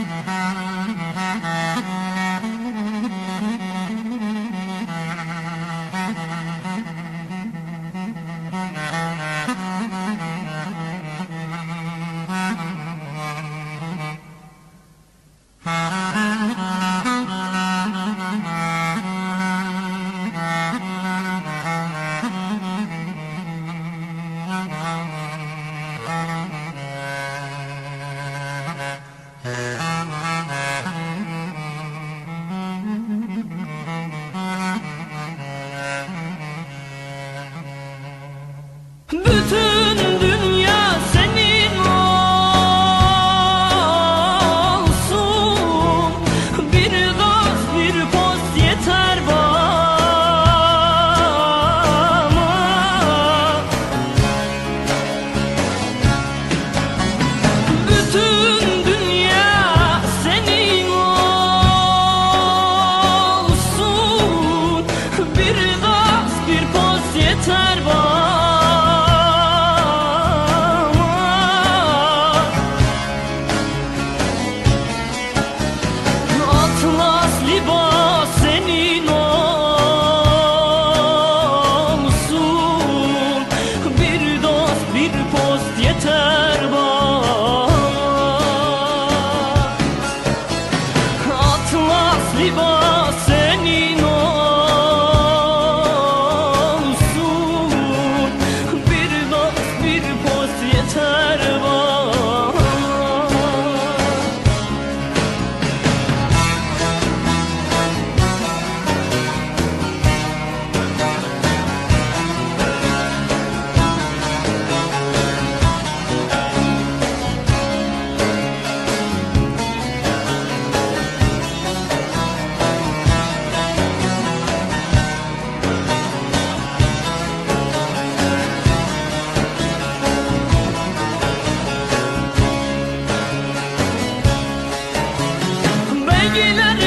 Mm-hmm. Bütün sevgiler.